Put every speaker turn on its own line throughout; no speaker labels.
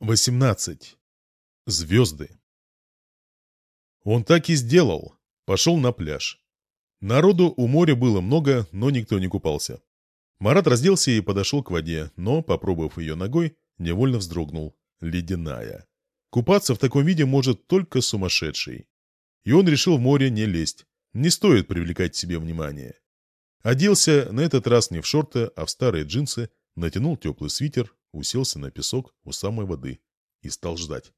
18. Звезды. Он так и сделал. Пошел на пляж. Народу у моря было много, но никто не купался. Марат разделся и подошел к воде, но, попробовав ее ногой, невольно вздрогнул. Ледяная. Купаться в таком виде может только сумасшедший. И он решил в море не лезть. Не стоит привлекать себе внимание. Оделся на этот раз не в шорты, а в старые джинсы, натянул теплый свитер, уселся на песок у самой воды и стал ждать.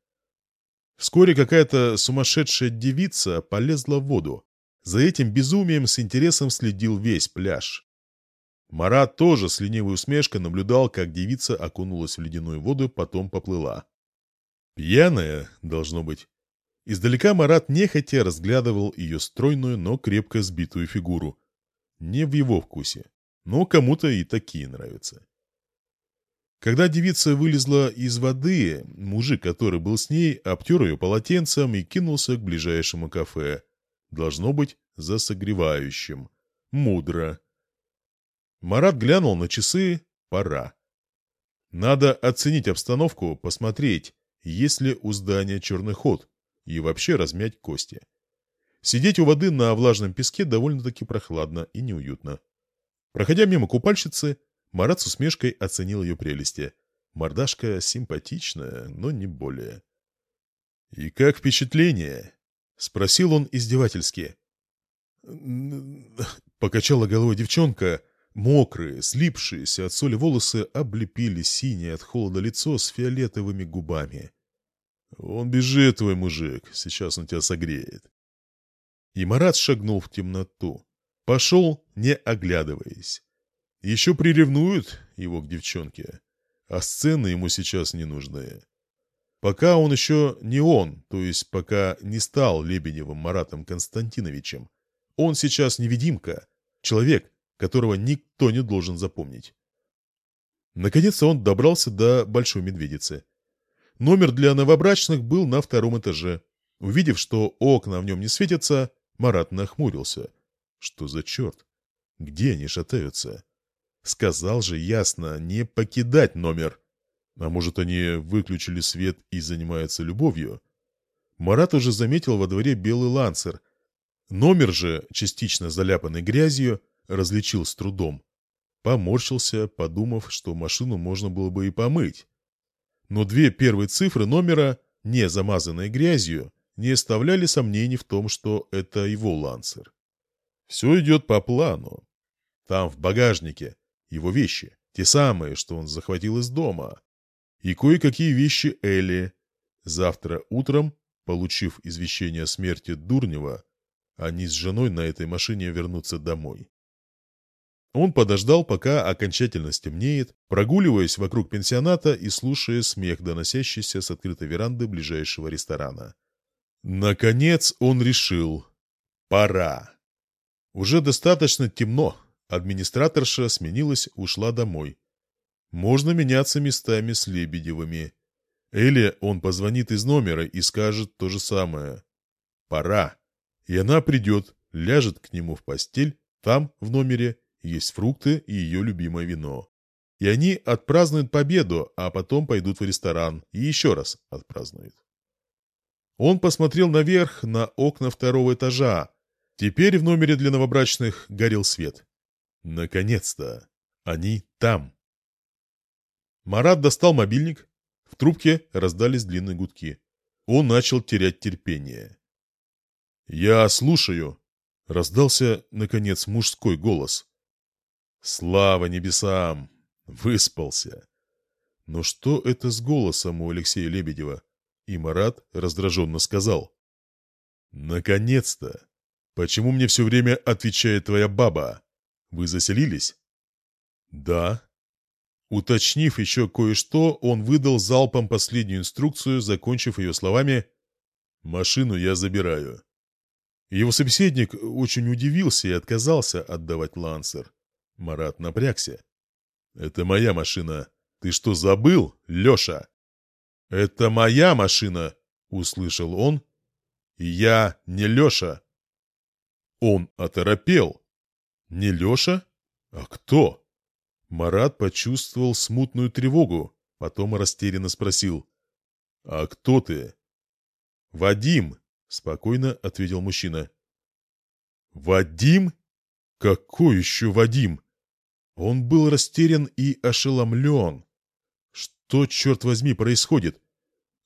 Вскоре какая-то сумасшедшая девица полезла в воду. За этим безумием с интересом следил весь пляж. Марат тоже с ленивой усмешкой наблюдал, как девица окунулась в ледяную воду, потом поплыла. Пьяная, должно быть. Издалека Марат нехотя разглядывал ее стройную, но крепко сбитую фигуру. Не в его вкусе, но кому-то и такие нравятся. Когда девица вылезла из воды, мужик, который был с ней, обтер ее полотенцем и кинулся к ближайшему кафе. Должно быть, за согревающим. Мудро. Марат глянул на часы. Пора. Надо оценить обстановку, посмотреть, есть ли у здания черный ход, и вообще размять кости. Сидеть у воды на влажном песке довольно-таки прохладно и неуютно. Проходя мимо купальщицы, Марат с усмешкой оценил ее прелести. Мордашка симпатичная, но не более. «И как впечатление?» — спросил он издевательски. Покачала головой девчонка. Мокрые, слипшиеся от соли волосы облепили синее от холода лицо с фиолетовыми губами. «Он бежит, твой мужик, сейчас он тебя согреет». И Марат шагнул в темноту. Пошел, не оглядываясь. Еще приревнуют его к девчонке, а сцены ему сейчас не нужны. Пока он еще не он, то есть пока не стал Лебедевым Маратом Константиновичем. Он сейчас невидимка, человек, которого никто не должен запомнить. Наконец-то он добрался до Большой Медведицы. Номер для новобрачных был на втором этаже. Увидев, что окна в нем не светятся, Марат нахмурился. Что за черт? Где они шатаются? Сказал же ясно, не покидать номер. А может, они выключили свет и занимаются любовью? Марат уже заметил во дворе белый лансер. Номер же, частично заляпанный грязью, различил с трудом. Поморщился, подумав, что машину можно было бы и помыть. Но две первые цифры номера, не замазанные грязью, не оставляли сомнений в том, что это его лансер. Все идет по плану. Там, в багажнике, его вещи, те самые, что он захватил из дома. И кое-какие вещи Элли. Завтра утром, получив извещение о смерти Дурнева, они с женой на этой машине вернутся домой. Он подождал, пока окончательно стемнеет, прогуливаясь вокруг пенсионата и слушая смех, доносящийся с открытой веранды ближайшего ресторана. Наконец он решил. Пора. Уже достаточно темно, Администраторша сменилась, ушла домой. Можно меняться местами с Лебедевыми. Или он позвонит из номера и скажет то же самое. Пора. И она придет, ляжет к нему в постель, там, в номере, есть фрукты и ее любимое вино. И они отпразднуют победу, а потом пойдут в ресторан и еще раз отпразднуют. Он посмотрел наверх на окна второго этажа. Теперь в номере для новобрачных горел свет. Наконец-то! Они там! Марат достал мобильник. В трубке раздались длинные гудки. Он начал терять терпение. «Я слушаю!» — раздался, наконец, мужской голос. «Слава небесам! Выспался!» Но что это с голосом у Алексея Лебедева? И Марат раздраженно сказал. «Наконец-то! Почему мне все время отвечает твоя баба?» Вы заселились? Да. Уточнив еще кое-что, он выдал залпом последнюю инструкцию, закончив ее словами «Машину я забираю». Его собеседник очень удивился и отказался отдавать лансер. Марат напрягся. «Это моя машина. Ты что, забыл, Леша?» «Это моя машина!» — услышал он. «Я не Леша!» Он оторопел. Не Леша? А кто? Марат почувствовал смутную тревогу, потом растерянно спросил. «А кто ты?» «Вадим», — спокойно ответил мужчина. «Вадим? Какой еще Вадим?» Он был растерян и ошеломлен. Что, черт возьми, происходит?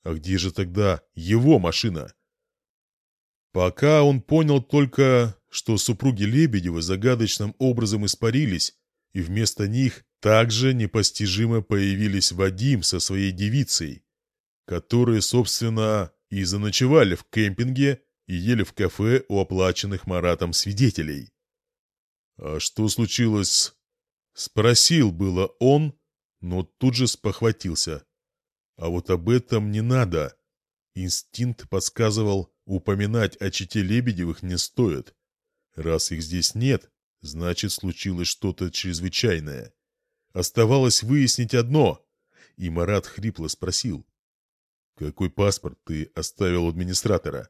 А где же тогда его машина? Пока он понял только, что супруги Лебедевы загадочным образом испарились, и вместо них также непостижимо появились Вадим со своей девицей, которые, собственно, и заночевали в кемпинге и ели в кафе у оплаченных Маратом свидетелей. «А что случилось?» Спросил было он, но тут же спохватился. А вот об этом не надо. Инстинкт подсказывал, упоминать о чите Лебедевых не стоит. Раз их здесь нет, значит, случилось что-то чрезвычайное. Оставалось выяснить одно, и Марат хрипло спросил. «Какой паспорт ты оставил у администратора?»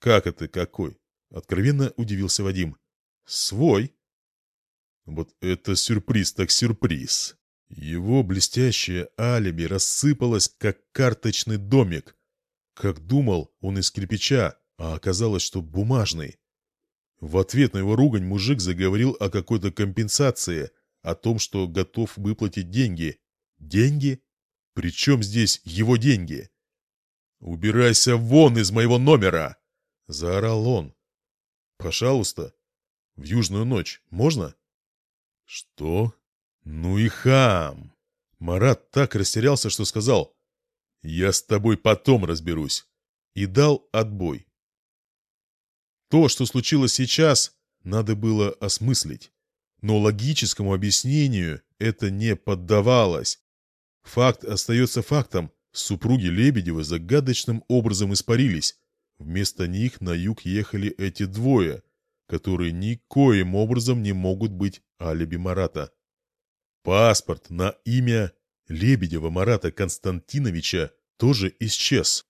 «Как это какой?» — откровенно удивился Вадим. «Свой». Вот это сюрприз так сюрприз. Его блестящее алиби рассыпалось, как карточный домик. Как думал, он из кирпича, а оказалось, что бумажный. В ответ на его ругань мужик заговорил о какой-то компенсации, о том, что готов выплатить деньги. Деньги? Причем здесь его деньги? «Убирайся вон из моего номера!» — заорал он. «Пожалуйста. В южную ночь. Можно?» «Что? Ну и хам!» Марат так растерялся, что сказал «Я с тобой потом разберусь» и дал отбой. То, что случилось сейчас, надо было осмыслить. Но логическому объяснению это не поддавалось. Факт остается фактом. Супруги Лебедева загадочным образом испарились. Вместо них на юг ехали эти двое, которые никоим образом не могут быть алиби Марата. Паспорт на имя Лебедева Марата Константиновича тоже исчез.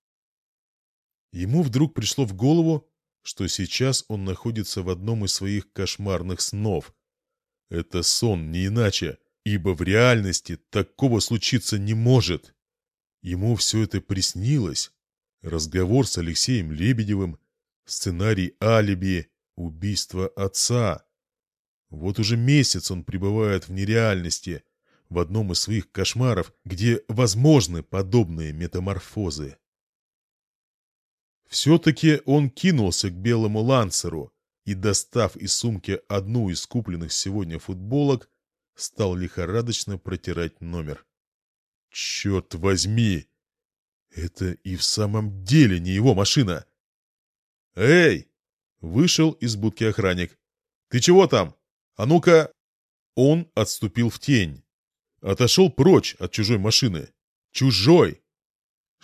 Ему вдруг пришло в голову, что сейчас он находится в одном из своих кошмарных снов. Это сон не иначе, ибо в реальности такого случиться не может. Ему все это приснилось. Разговор с Алексеем Лебедевым, сценарий алиби, убийство отца. Вот уже месяц он пребывает в нереальности, в одном из своих кошмаров, где возможны подобные метаморфозы. Все-таки он кинулся к белому лансеру и, достав из сумки одну из купленных сегодня футболок, стал лихорадочно протирать номер. «Черт возьми! Это и в самом деле не его машина!» «Эй!» — вышел из будки охранник. «Ты чего там?» «А ну-ка!» Он отступил в тень. Отошел прочь от чужой машины. Чужой!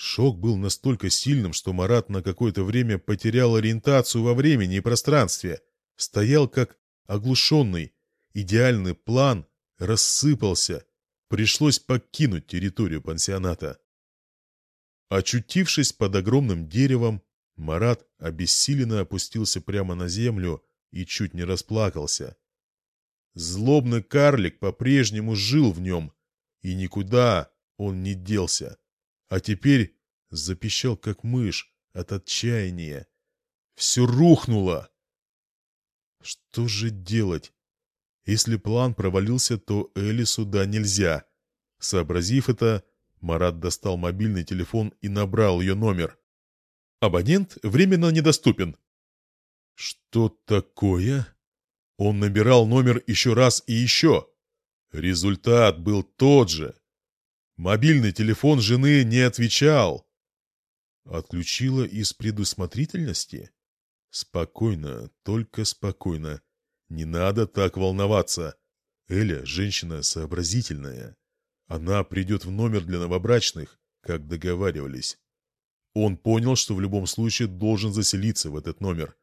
Шок был настолько сильным, что Марат на какое-то время потерял ориентацию во времени и пространстве. Стоял как оглушенный. Идеальный план рассыпался. Пришлось покинуть территорию пансионата. Очутившись под огромным деревом, Марат обессиленно опустился прямо на землю и чуть не расплакался. Злобный карлик по-прежнему жил в нем, и никуда он не делся. А теперь запищал, как мышь, от отчаяния. Все рухнуло. Что же делать? Если план провалился, то Элли сюда нельзя. Сообразив это, Марат достал мобильный телефон и набрал ее номер. Абонент временно недоступен. Что такое? Он набирал номер еще раз и еще. Результат был тот же. Мобильный телефон жены не отвечал. Отключила из предусмотрительности? Спокойно, только спокойно. Не надо так волноваться. Эля – женщина сообразительная. Она придет в номер для новобрачных, как договаривались. Он понял, что в любом случае должен заселиться в этот номер.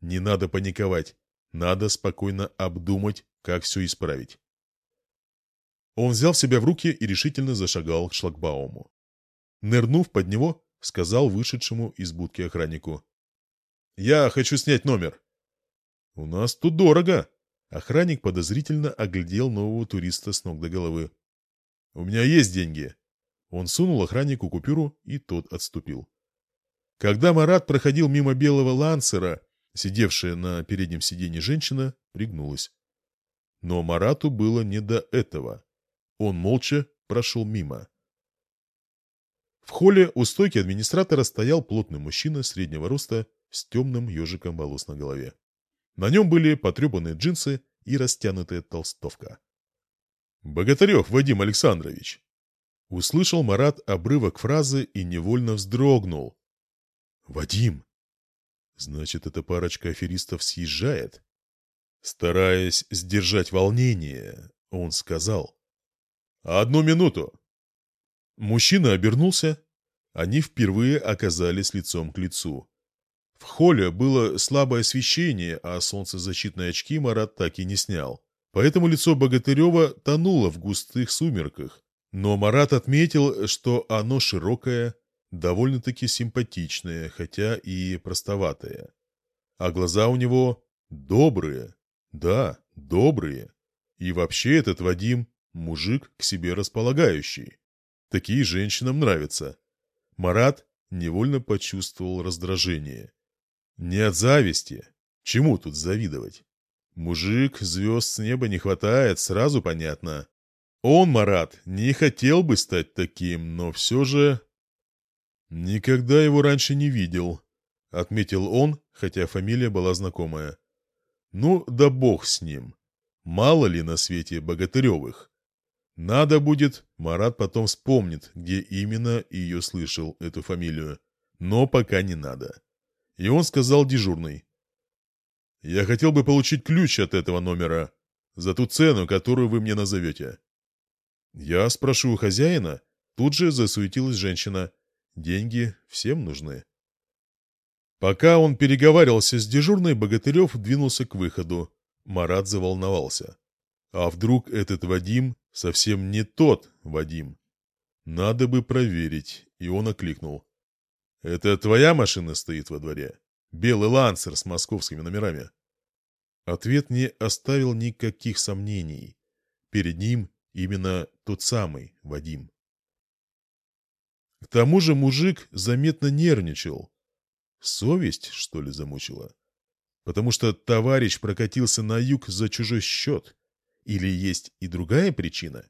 Не надо паниковать. Надо спокойно обдумать, как все исправить. Он взял себя в руки и решительно зашагал к шлагбауму. Нырнув под него, сказал вышедшему из будки охраннику. «Я хочу снять номер». «У нас тут дорого». Охранник подозрительно оглядел нового туриста с ног до головы. «У меня есть деньги. Он сунул охраннику купюру, и тот отступил. Когда Марат проходил мимо белого лансера, сидевшая на переднем сиденье женщина пригнулась. Но Марату было не до этого. Он молча прошел мимо. В холле у стойки администратора стоял плотный мужчина среднего роста с темным ежиком волос на голове. На нем были потрепанные джинсы и растянутая толстовка. «Богатырев Вадим Александрович!» Услышал Марат обрывок фразы и невольно вздрогнул. «Вадим!» Значит, эта парочка аферистов съезжает? Стараясь сдержать волнение, он сказал. «Одну минуту!» Мужчина обернулся. Они впервые оказались лицом к лицу. В холле было слабое освещение, а солнцезащитные очки Марат так и не снял. Поэтому лицо Богатырева тонуло в густых сумерках. Но Марат отметил, что оно широкое, довольно-таки симпатичное, хотя и простоватое. А глаза у него добрые. Да, добрые. И вообще этот Вадим – мужик к себе располагающий. Такие женщинам нравятся. Марат невольно почувствовал раздражение. Не от зависти. Чему тут завидовать? Мужик, звезд с неба не хватает, сразу понятно. Он, Марат, не хотел бы стать таким, но все же... Никогда его раньше не видел, отметил он, хотя фамилия была знакомая. Ну, да бог с ним. Мало ли на свете богатыревых. Надо будет, Марат потом вспомнит, где именно ее слышал, эту фамилию. Но пока не надо. И он сказал дежурный. «Я хотел бы получить ключ от этого номера за ту цену, которую вы мне назовете». «Я спрошу у хозяина». Тут же засуетилась женщина. «Деньги всем нужны». Пока он переговаривался с дежурной, Богатырев двинулся к выходу. Марат заволновался. А вдруг этот Вадим совсем не тот Вадим? Надо бы проверить. И он окликнул. «Это твоя машина стоит во дворе? Белый лансер с московскими номерами?» Ответ не оставил никаких сомнений. Перед ним именно тот самый Вадим. К тому же мужик заметно нервничал. Совесть, что ли, замучила? Потому что товарищ прокатился на юг за чужой счет? Или есть и другая причина?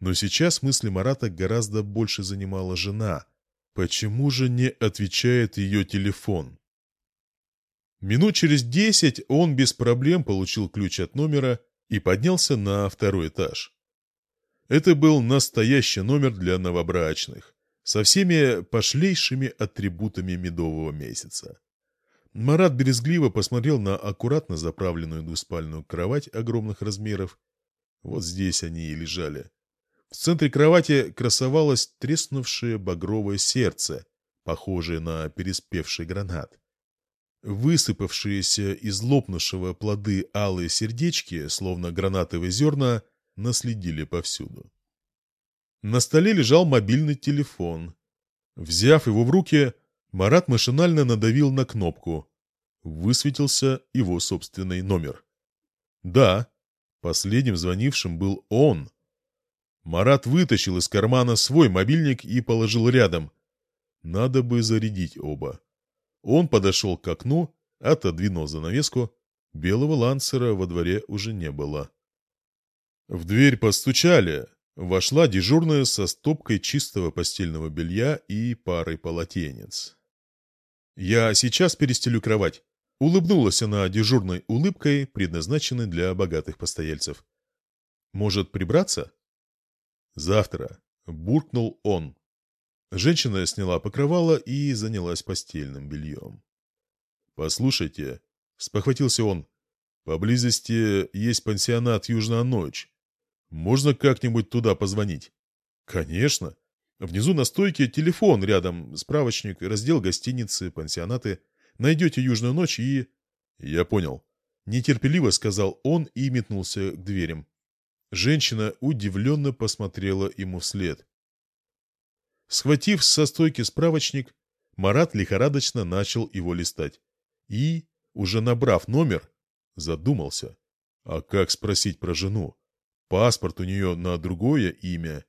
Но сейчас мысли Марата гораздо больше занимала жена – Почему же не отвечает ее телефон? Минут через десять он без проблем получил ключ от номера и поднялся на второй этаж. Это был настоящий номер для новобрачных, со всеми пошлейшими атрибутами медового месяца. Марат березгливо посмотрел на аккуратно заправленную двуспальную кровать огромных размеров. Вот здесь они и лежали. В центре кровати красовалось треснувшее багровое сердце, похожее на переспевший гранат. Высыпавшиеся из лопнувшего плоды алые сердечки, словно гранатовые зерна, наследили повсюду. На столе лежал мобильный телефон. Взяв его в руки, Марат машинально надавил на кнопку. Высветился его собственный номер. Да, последним звонившим был он, Марат вытащил из кармана свой мобильник и положил рядом. Надо бы зарядить оба. Он подошел к окну, отодвинул занавеску. Белого лансера во дворе уже не было. В дверь постучали. Вошла дежурная со стопкой чистого постельного белья и парой полотенец. «Я сейчас перестелю кровать», — улыбнулась она дежурной улыбкой, предназначенной для богатых постояльцев. «Может, прибраться?» «Завтра», — буркнул он. Женщина сняла покрывало и занялась постельным бельем. «Послушайте», — спохватился он, — «поблизости есть пансионат «Южная ночь». Можно как-нибудь туда позвонить?» «Конечно. Внизу на стойке телефон рядом, справочник, раздел гостиницы, пансионаты. Найдете «Южную ночь» и...» «Я понял». Нетерпеливо сказал он и метнулся к дверям. Женщина удивленно посмотрела ему вслед. Схватив со стойки справочник, Марат лихорадочно начал его листать. И, уже набрав номер, задумался. А как спросить про жену? Паспорт у нее на другое имя.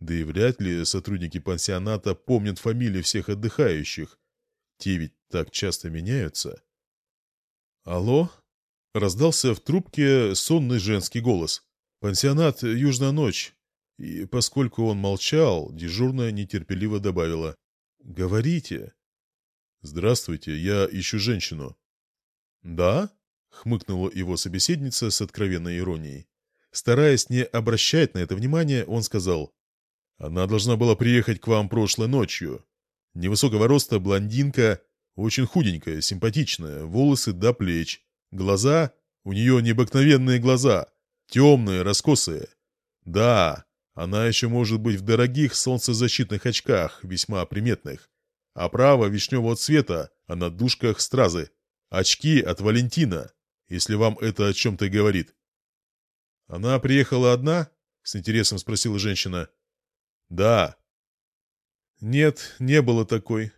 Да и вряд ли сотрудники пансионата помнят фамилии всех отдыхающих. Те ведь так часто меняются. «Алло?» — раздался в трубке сонный женский голос. «Пансионат «Южная ночь». И поскольку он молчал, дежурная нетерпеливо добавила. «Говорите». «Здравствуйте, я ищу женщину». «Да?» — хмыкнула его собеседница с откровенной иронией. Стараясь не обращать на это внимания, он сказал. «Она должна была приехать к вам прошлой ночью. Невысокого роста блондинка, очень худенькая, симпатичная, волосы до плеч. Глаза, у нее необыкновенные глаза, темные, раскосые. Да, она еще может быть в дорогих солнцезащитных очках, весьма приметных. Оправа вишневого цвета, а на дужках стразы. Очки от Валентина, если вам это о чем-то говорит. Она приехала одна? С интересом спросила женщина. Да. Нет, не было такой.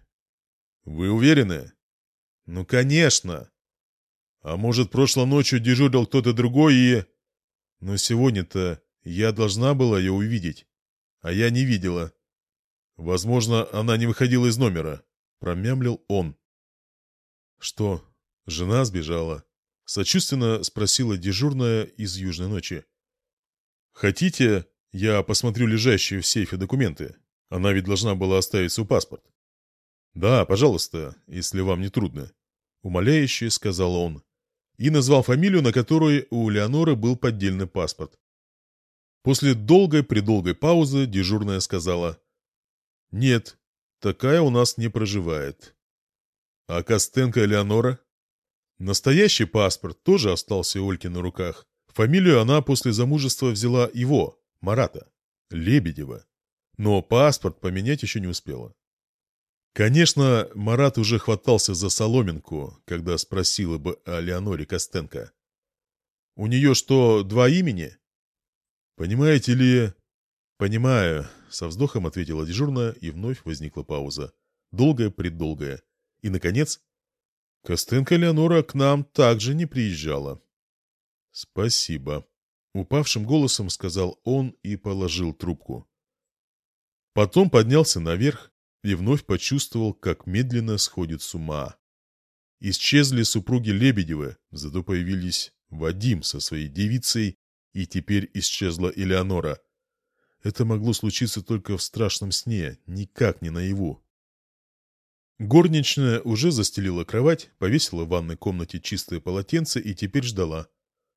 Вы уверены? Ну, конечно. А может, прошлой ночью дежурил кто-то другой и... Но сегодня-то я должна была ее увидеть, а я не видела. Возможно, она не выходила из номера, промямлил он. Что, жена сбежала? Сочувственно спросила дежурная из Южной ночи. «Хотите, я посмотрю лежащие в сейфе документы? Она ведь должна была оставить свой паспорт». «Да, пожалуйста, если вам не трудно», — умоляюще сказал он. И назвал фамилию, на которой у Леоноры был поддельный паспорт. После долгой-предолгой паузы дежурная сказала. «Нет, такая у нас не проживает». «А Костенко Леонора?» Настоящий паспорт тоже остался у Ольки на руках. Фамилию она после замужества взяла его, Марата, Лебедева. Но паспорт поменять еще не успела. Конечно, Марат уже хватался за соломинку, когда спросила бы о Леоноре Костенко. «У нее что, два имени?» «Понимаете ли...» «Понимаю», — со вздохом ответила дежурная, и вновь возникла пауза. Долгая-предолгая. И, наконец, Костенко Леонора к нам также не приезжала. «Спасибо», — упавшим голосом сказал он и положил трубку. Потом поднялся наверх, и вновь почувствовал, как медленно сходит с ума. Исчезли супруги Лебедевы, зато появились Вадим со своей девицей, и теперь исчезла Элеонора. Это могло случиться только в страшном сне, никак не наяву. Горничная уже застелила кровать, повесила в ванной комнате чистое полотенце и теперь ждала.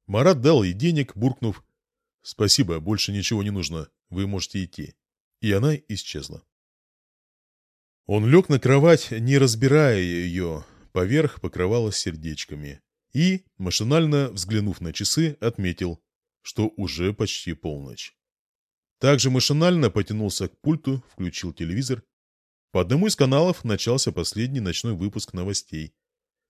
Марат дал ей денег, буркнув «Спасибо, больше ничего не нужно, вы можете идти». И она исчезла. Он лег на кровать, не разбирая ее, поверх покрывала сердечками. И, машинально взглянув на часы, отметил, что уже почти полночь. Также машинально потянулся к пульту, включил телевизор. По одному из каналов начался последний ночной выпуск новостей.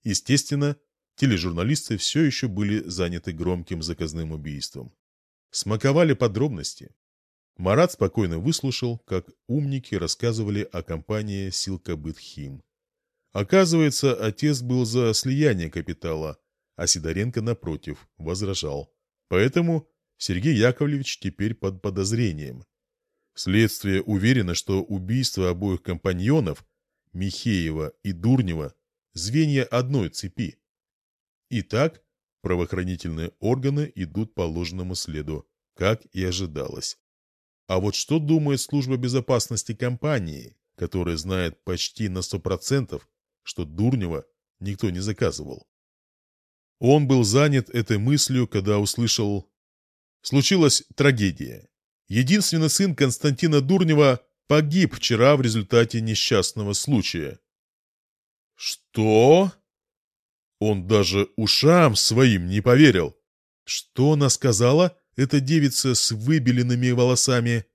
Естественно, тележурналисты все еще были заняты громким заказным убийством. Смаковали подробности. Марат спокойно выслушал, как умники рассказывали о компании «Силкобытхим». Оказывается, отец был за слияние капитала, а Сидоренко, напротив, возражал. Поэтому Сергей Яковлевич теперь под подозрением. Следствие уверено, что убийство обоих компаньонов, Михеева и Дурнева, звенья одной цепи. Итак, правоохранительные органы идут по ложному следу, как и ожидалось. А вот что думает служба безопасности компании, которая знает почти на сто процентов, что Дурнева никто не заказывал? Он был занят этой мыслью, когда услышал... Случилась трагедия. Единственный сын Константина Дурнева погиб вчера в результате несчастного случая. Что? Он даже ушам своим не поверил. Что она сказала? эта девица с выбеленными волосами.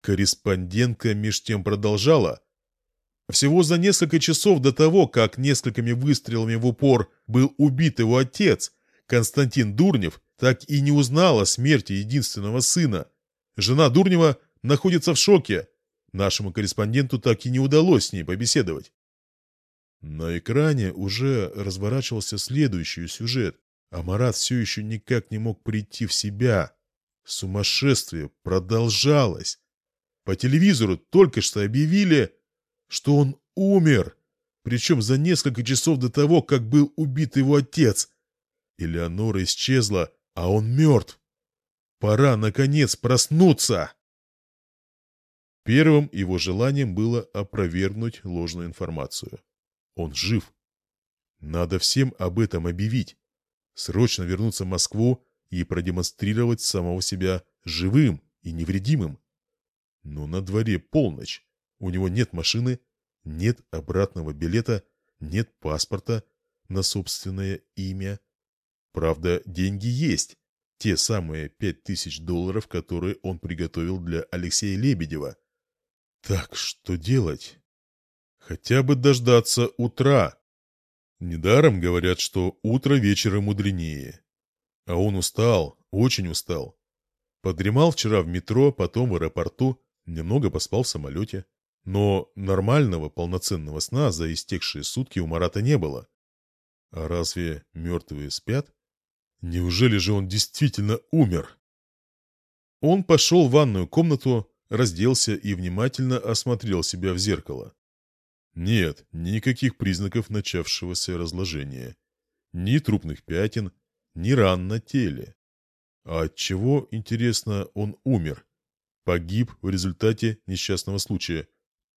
Корреспондентка меж тем продолжала. Всего за несколько часов до того, как несколькими выстрелами в упор был убит его отец, Константин Дурнев так и не узнал о смерти единственного сына. Жена Дурнева находится в шоке. Нашему корреспонденту так и не удалось с ней побеседовать. На экране уже разворачивался следующий сюжет. А Марат все еще никак не мог прийти в себя. Сумасшествие продолжалось. По телевизору только что объявили, что он умер, причем за несколько часов до того, как был убит его отец. Элеонора исчезла, а он мертв. Пора, наконец, проснуться!» Первым его желанием было опровергнуть ложную информацию. Он жив. Надо всем об этом объявить. Срочно вернуться в Москву и продемонстрировать самого себя живым и невредимым. Но на дворе полночь. У него нет машины, нет обратного билета, нет паспорта на собственное имя. Правда, деньги есть. Те самые пять тысяч долларов, которые он приготовил для Алексея Лебедева. Так что делать? Хотя бы дождаться утра. Недаром говорят, что утро вечера мудренее. А он устал, очень устал. Подремал вчера в метро, потом в аэропорту, немного поспал в самолете. Но нормального полноценного сна за истекшие сутки у Марата не было. А разве мертвые спят? Неужели же он действительно умер? Он пошел в ванную комнату, разделся и внимательно осмотрел себя в зеркало. Нет, никаких признаков начавшегося разложения. Ни трупных пятен, ни ран на теле. А от чего, интересно, он умер? Погиб в результате несчастного случая,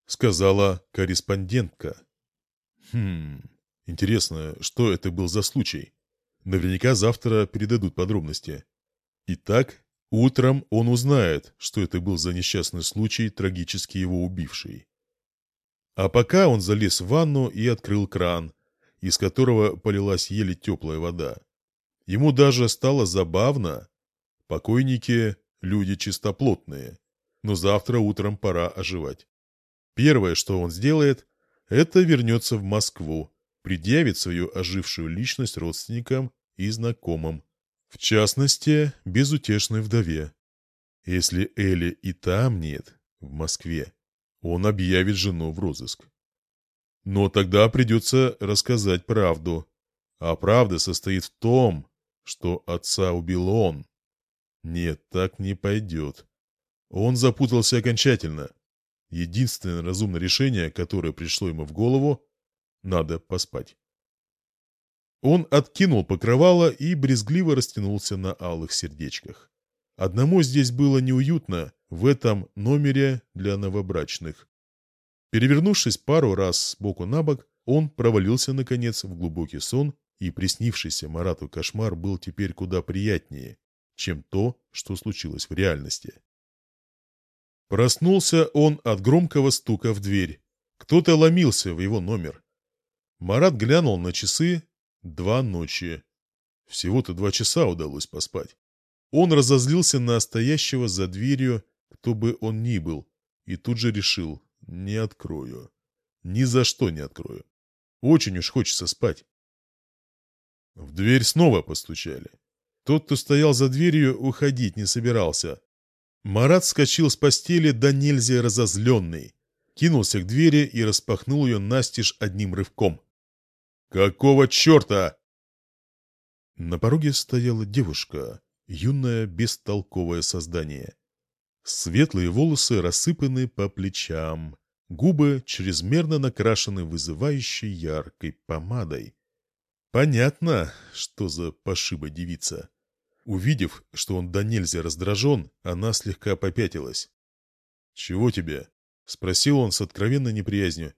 сказала корреспондентка. Хм, интересно, что это был за случай? Наверняка завтра передадут подробности. Итак, утром он узнает, что это был за несчастный случай, трагически его убивший. А пока он залез в ванну и открыл кран, из которого полилась еле теплая вода. Ему даже стало забавно. Покойники – люди чистоплотные, но завтра утром пора оживать. Первое, что он сделает, это вернется в Москву, предъявит свою ожившую личность родственникам и знакомым, в частности, безутешной вдове. Если Эли и там нет, в Москве, он объявит жену в розыск. Но тогда придется рассказать правду. А правда состоит в том, что отца убил он. Нет, так не пойдет. Он запутался окончательно. Единственное разумное решение, которое пришло ему в голову, надо поспать. Он откинул покрывало и брезгливо растянулся на алых сердечках. Одному здесь было неуютно, в этом номере для новобрачных. Перевернувшись пару раз сбоку на бок, он провалился, наконец, в глубокий сон, и приснившийся Марату кошмар был теперь куда приятнее, чем то, что случилось в реальности. Проснулся он от громкого стука в дверь. Кто-то ломился в его номер. Марат глянул на часы. Два ночи. Всего-то два часа удалось поспать. Он разозлился на стоящего за дверью, кто бы он ни был, и тут же решил, не открою. Ни за что не открою. Очень уж хочется спать. В дверь снова постучали. Тот, кто стоял за дверью, уходить не собирался. Марат вскочил с постели до нельзя разозленный. Кинулся к двери и распахнул ее настежь одним рывком. «Какого черта?» На пороге стояла девушка, юное бестолковое создание. Светлые волосы рассыпаны по плечам, губы чрезмерно накрашены вызывающей яркой помадой. Понятно, что за пошиба девица. Увидев, что он до нельзя раздражен, она слегка попятилась. «Чего тебе?» — спросил он с откровенной неприязнью.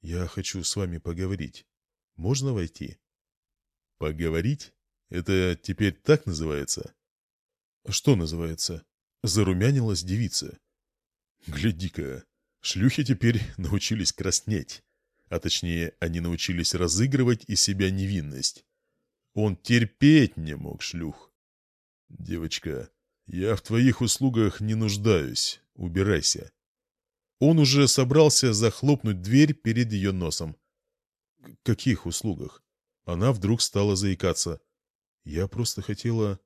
«Я хочу с вами поговорить. Можно войти?» «Поговорить? Это теперь так называется?» «Что называется?» Зарумянилась девица. «Гляди-ка, шлюхи теперь научились краснеть. А точнее, они научились разыгрывать из себя невинность. Он терпеть не мог шлюх. Девочка, я в твоих услугах не нуждаюсь. Убирайся». Он уже собрался захлопнуть дверь перед ее носом каких услугах? Она вдруг стала заикаться. Я просто хотела...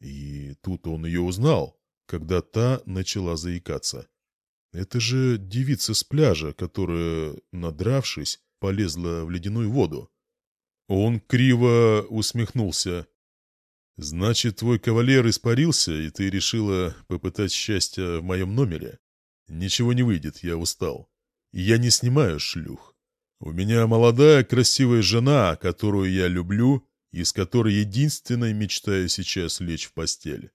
И тут он ее узнал, когда та начала заикаться. Это же девица с пляжа, которая, надравшись, полезла в ледяную воду. Он криво усмехнулся. «Значит, твой кавалер испарился, и ты решила попытать счастья в моем номере? Ничего не выйдет, я устал. И я не снимаю шлюх. У меня молодая красивая жена, которую я люблю, и с которой единственной мечтаю сейчас лечь в постель.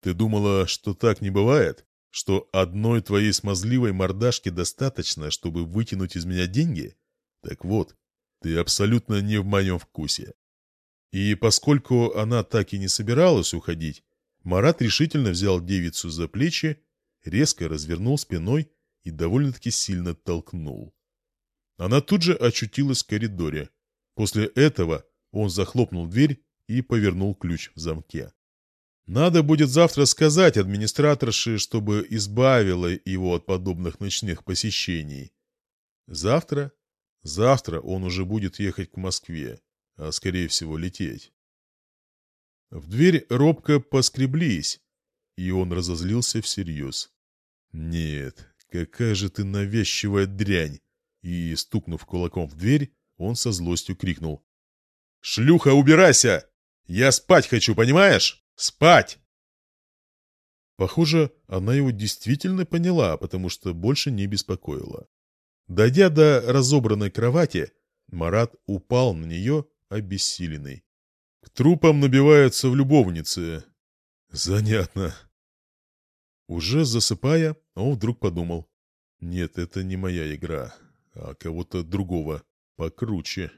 Ты думала, что так не бывает? Что одной твоей смазливой мордашки достаточно, чтобы вытянуть из меня деньги? Так вот, ты абсолютно не в моем вкусе. И поскольку она так и не собиралась уходить, Марат решительно взял девицу за плечи, резко развернул спиной и довольно-таки сильно толкнул. Она тут же очутилась в коридоре. После этого он захлопнул дверь и повернул ключ в замке. Надо будет завтра сказать администраторше, чтобы избавила его от подобных ночных посещений. Завтра? Завтра он уже будет ехать к Москве, а скорее всего лететь. В дверь робко поскреблись, и он разозлился всерьез. «Нет, какая же ты навязчивая дрянь!» И, стукнув кулаком в дверь, он со злостью крикнул. «Шлюха, убирайся! Я спать хочу, понимаешь? Спать!» Похоже, она его действительно поняла, потому что больше не беспокоила. Дойдя до разобранной кровати, Марат упал на нее, обессиленный. К трупам набиваются в любовнице. Занятно. Уже засыпая, он вдруг подумал. Нет, это не моя игра, а кого-то другого покруче.